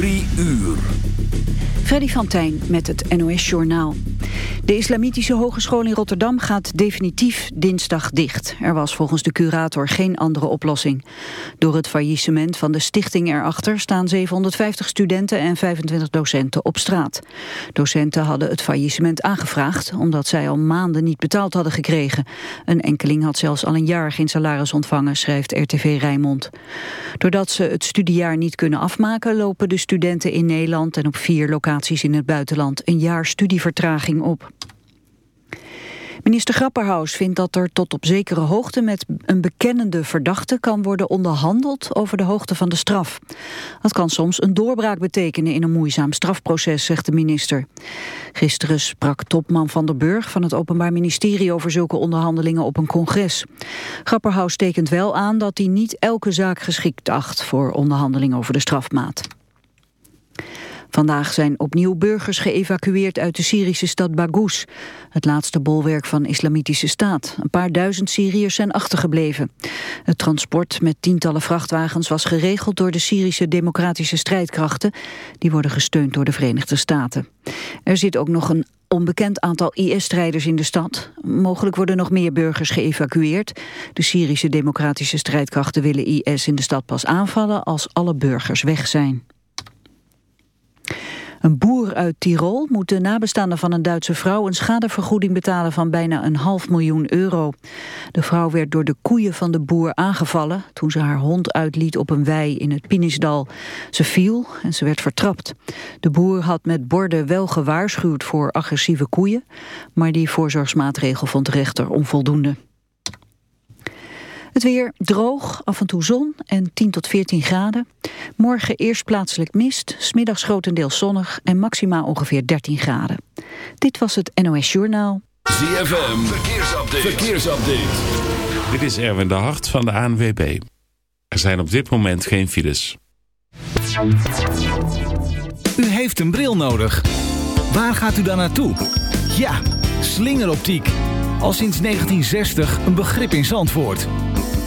Drie uur. Freddy van Tijn met het NOS-journaal. De Islamitische Hogeschool in Rotterdam gaat definitief dinsdag dicht. Er was volgens de curator geen andere oplossing. Door het faillissement van de stichting erachter... staan 750 studenten en 25 docenten op straat. Docenten hadden het faillissement aangevraagd... omdat zij al maanden niet betaald hadden gekregen. Een enkeling had zelfs al een jaar geen salaris ontvangen... schrijft RTV Rijnmond. Doordat ze het studiejaar niet kunnen afmaken... lopen de studenten in Nederland en op vier locaties in het buitenland een jaar studievertraging op. Minister Grapperhaus vindt dat er tot op zekere hoogte met een bekennende verdachte kan worden onderhandeld over de hoogte van de straf. Dat kan soms een doorbraak betekenen in een moeizaam strafproces, zegt de minister. Gisteren sprak topman Van der Burg van het Openbaar Ministerie over zulke onderhandelingen op een congres. Grapperhaus tekent wel aan dat hij niet elke zaak geschikt acht voor onderhandelingen over de strafmaat. Vandaag zijn opnieuw burgers geëvacueerd uit de Syrische stad Baghouz, het laatste bolwerk van islamitische staat. Een paar duizend Syriërs zijn achtergebleven. Het transport met tientallen vrachtwagens was geregeld door de Syrische democratische strijdkrachten. Die worden gesteund door de Verenigde Staten. Er zit ook nog een onbekend aantal IS-strijders in de stad. Mogelijk worden nog meer burgers geëvacueerd. De Syrische democratische strijdkrachten willen IS in de stad pas aanvallen als alle burgers weg zijn. Een boer uit Tirol moet de nabestaanden van een Duitse vrouw een schadevergoeding betalen van bijna een half miljoen euro. De vrouw werd door de koeien van de boer aangevallen toen ze haar hond uitliet op een wei in het Pinisdal. Ze viel en ze werd vertrapt. De boer had met borden wel gewaarschuwd voor agressieve koeien, maar die voorzorgsmaatregel vond de rechter onvoldoende. Het weer droog, af en toe zon en 10 tot 14 graden. Morgen eerst plaatselijk mist, smiddags grotendeels zonnig en maximaal ongeveer 13 graden. Dit was het NOS Journaal. ZFM, verkeersupdate. verkeersupdate. Dit is Erwin de Hart van de ANWB. Er zijn op dit moment geen files. U heeft een bril nodig. Waar gaat u dan naartoe? Ja, slingeroptiek. Al sinds 1960 een begrip in Zandvoort.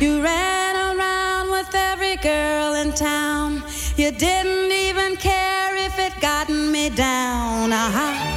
You ran around with every girl in town. You didn't even care if it gotten me down. Uh-huh.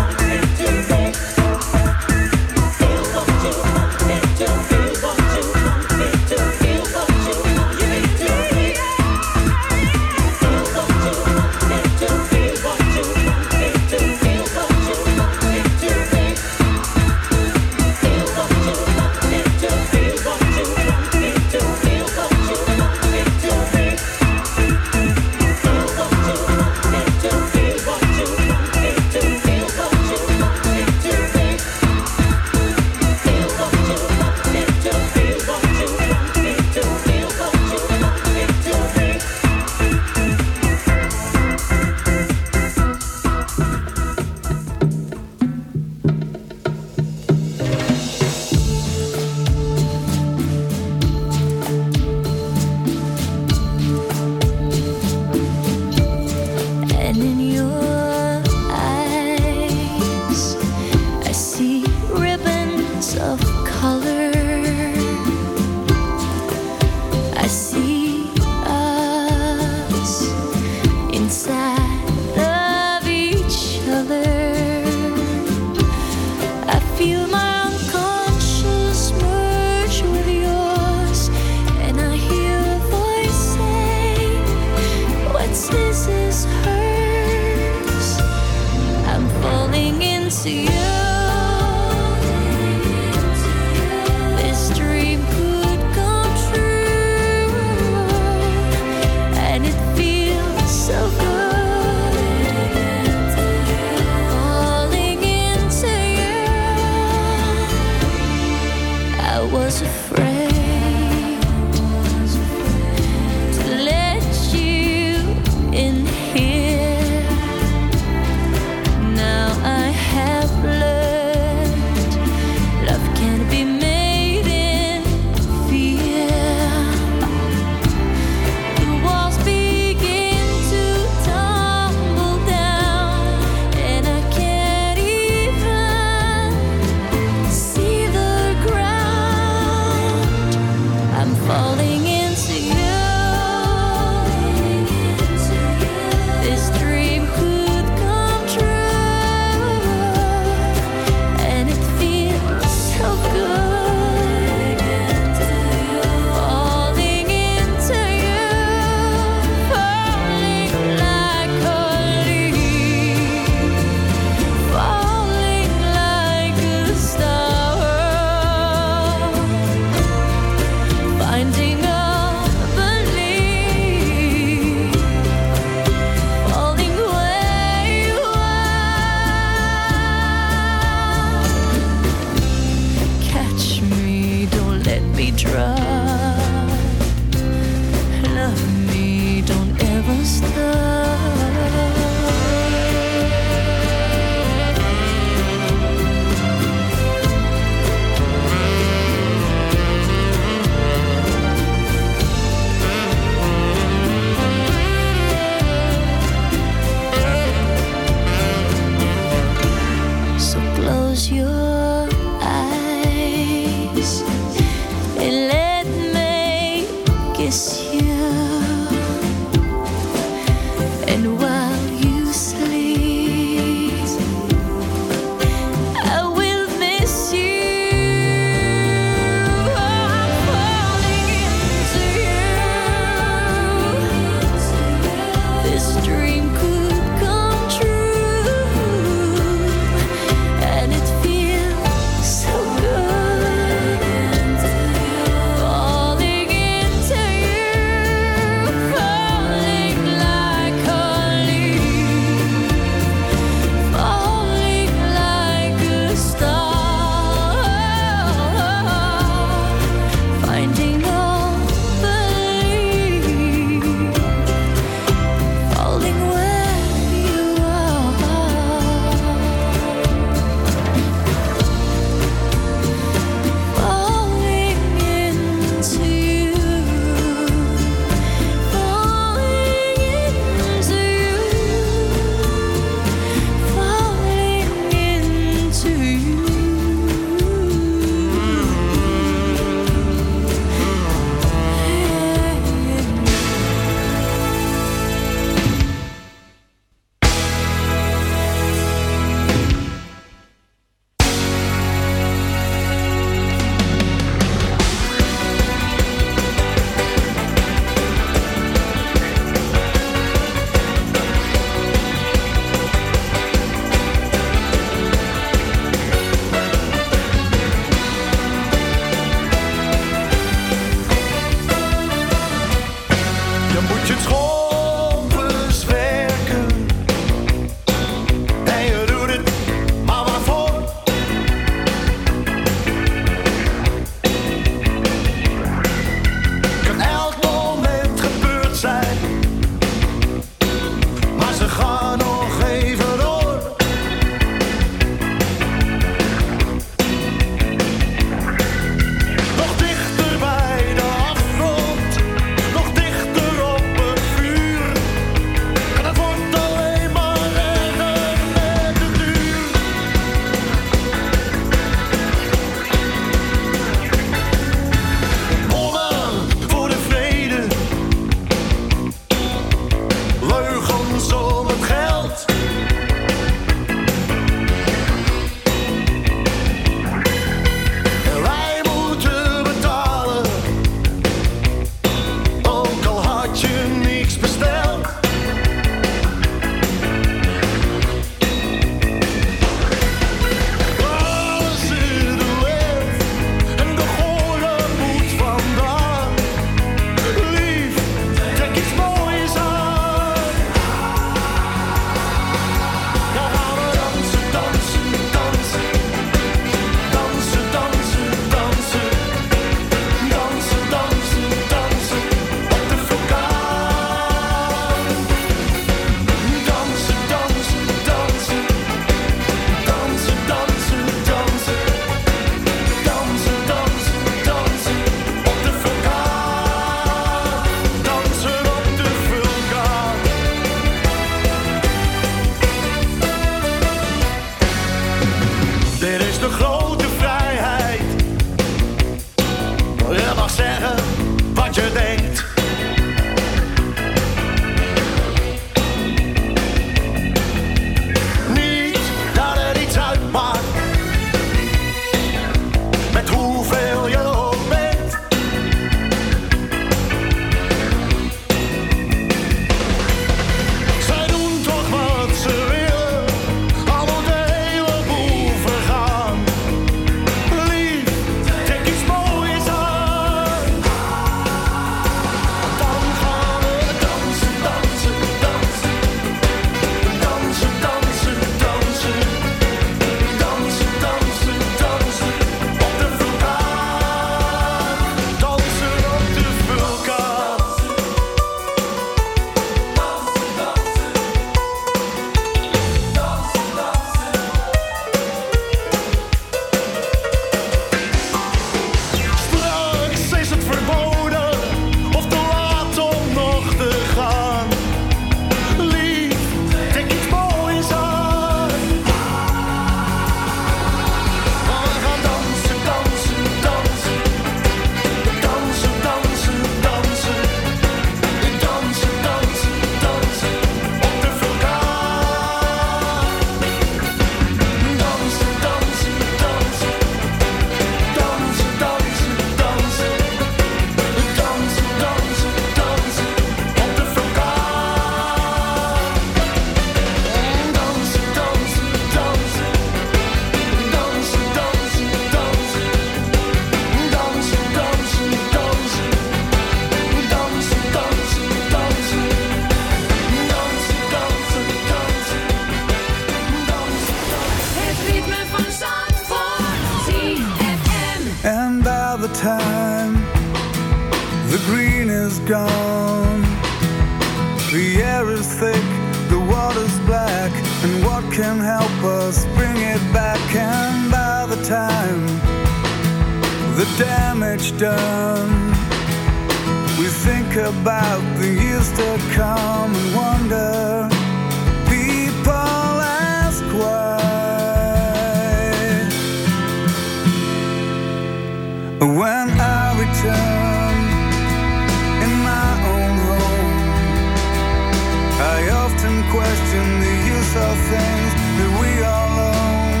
question the use of things that we all own.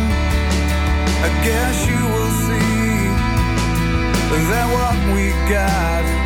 I guess you will see that what we got.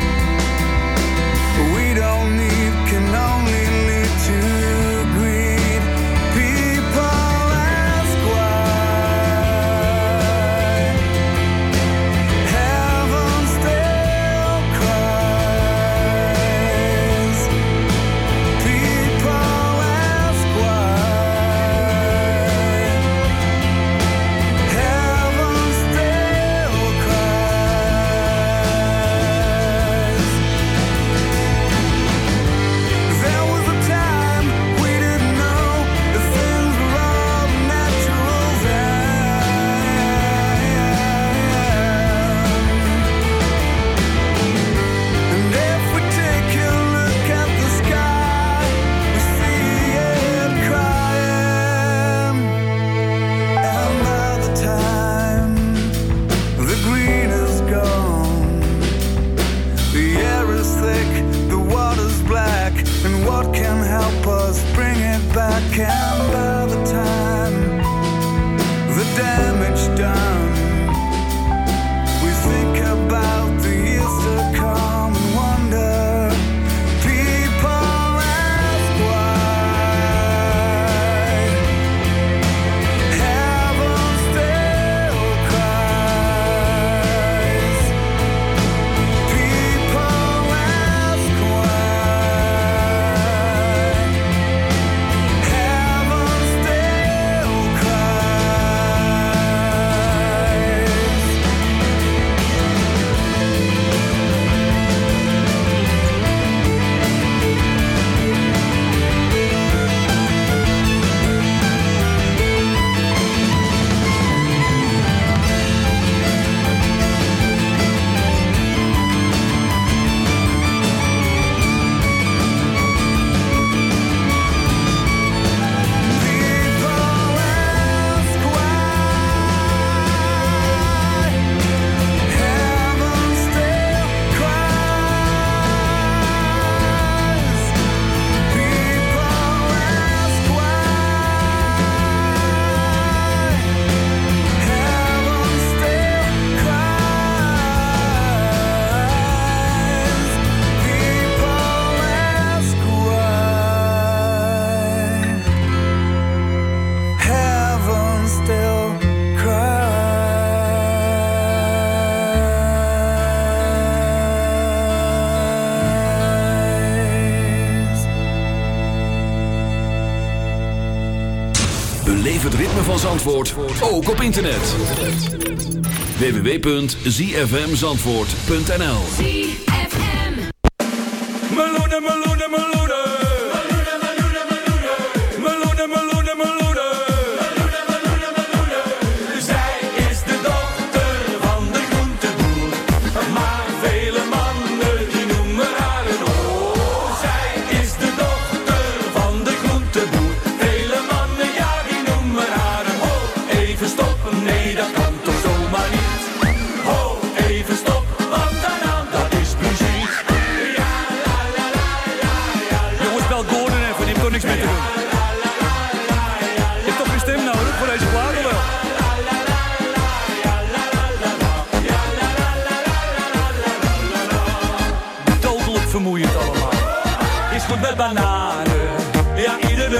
Zandvoort ook op internet. www.zfmzandvoort.nl Meloenen, meloenen, meloenen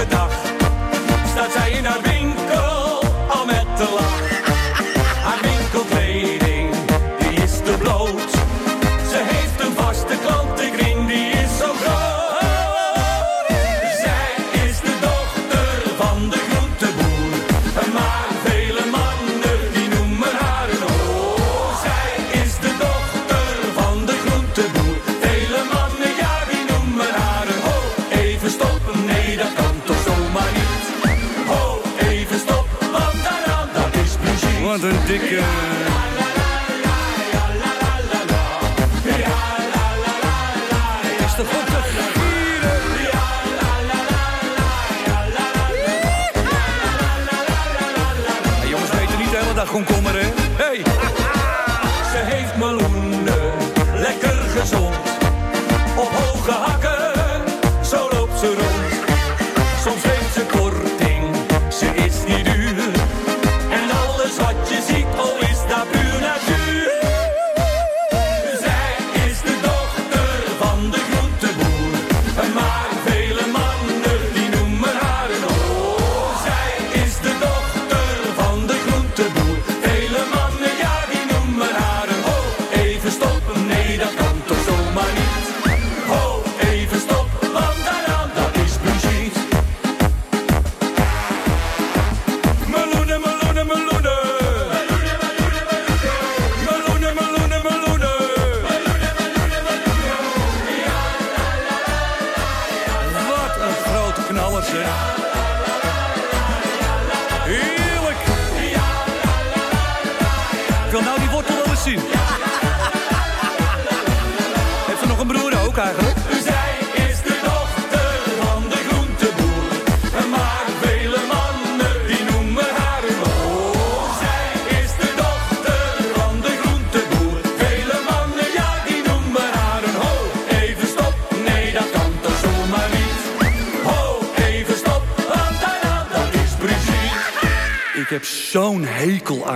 dag. Staat zij in haar musique.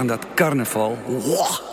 Aan dat carnaval. Wah.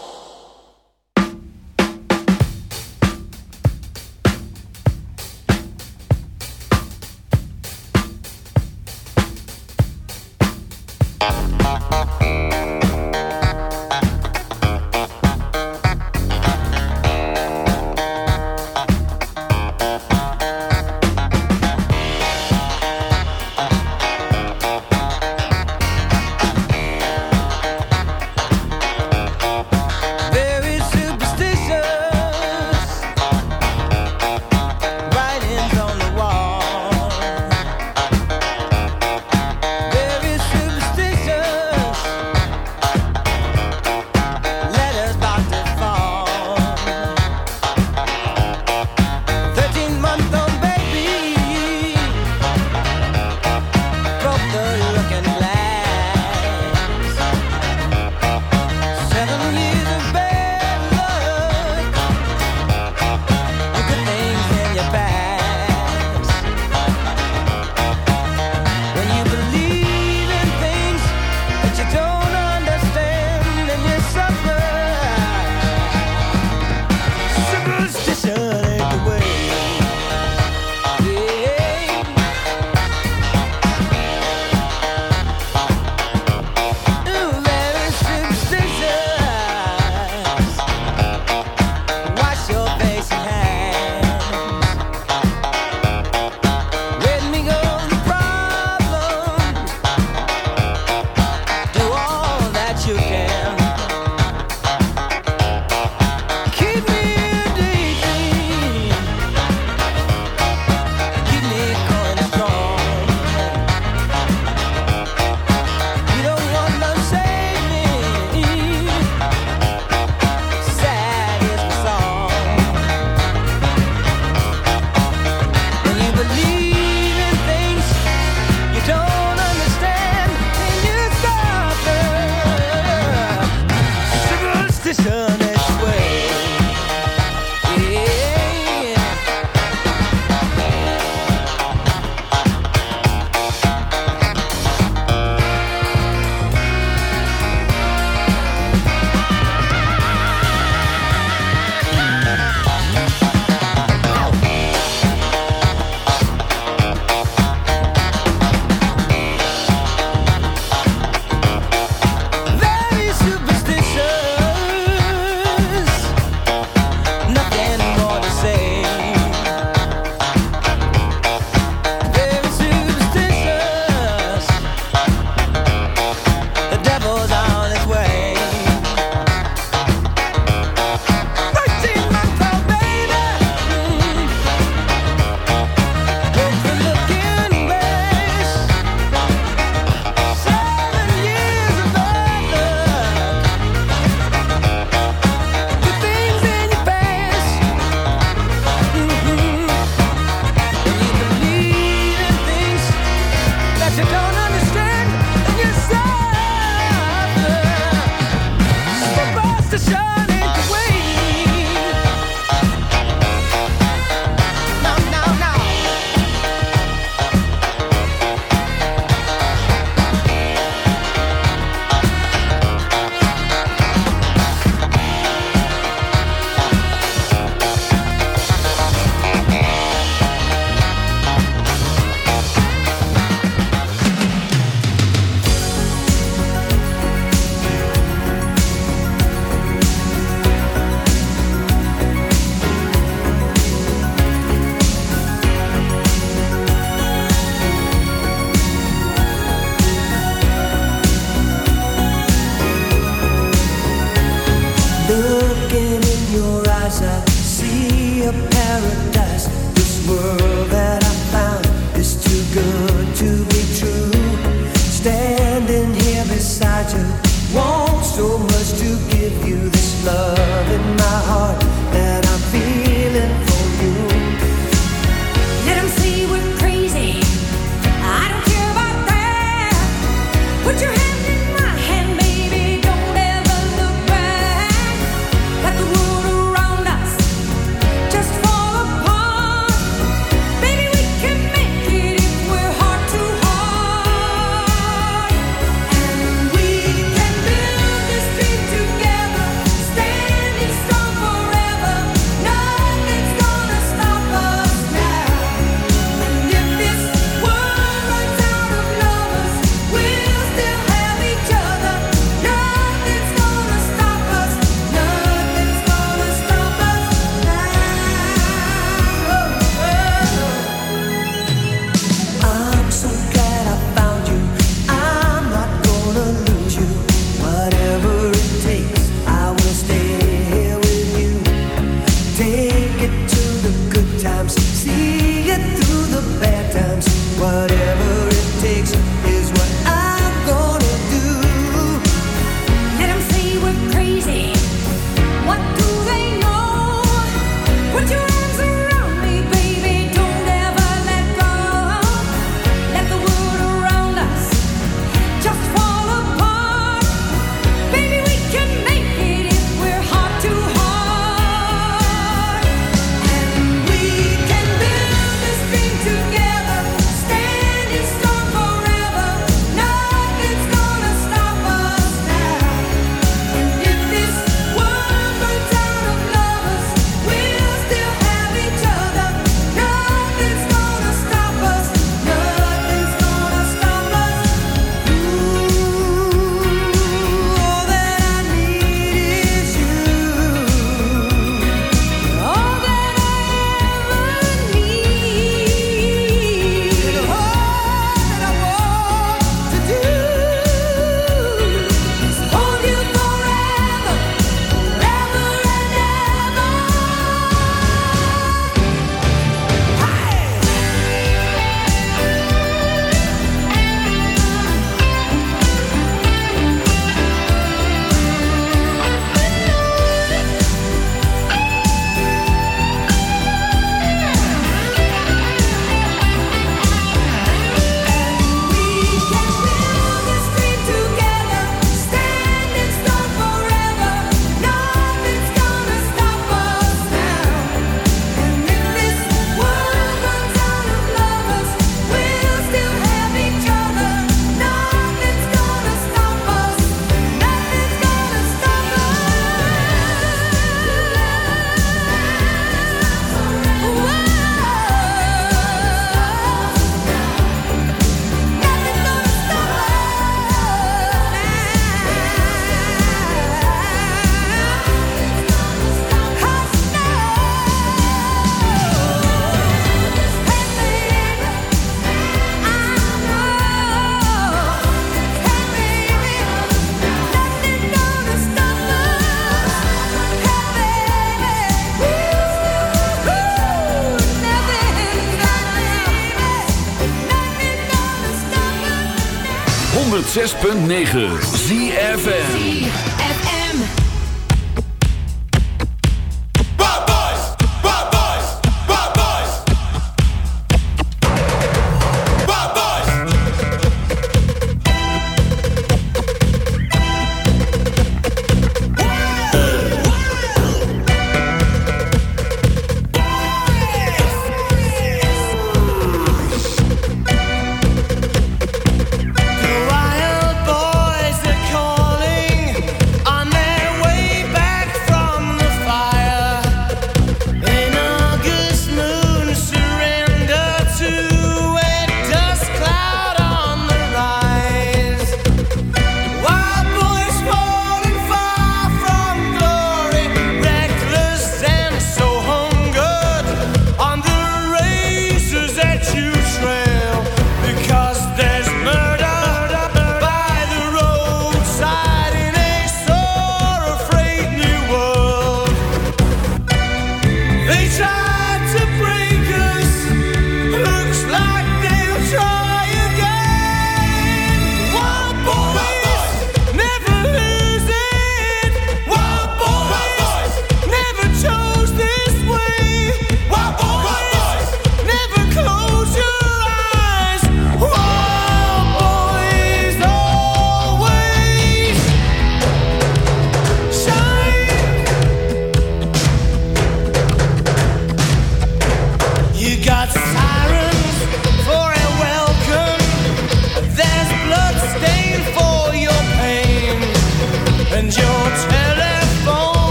6.9.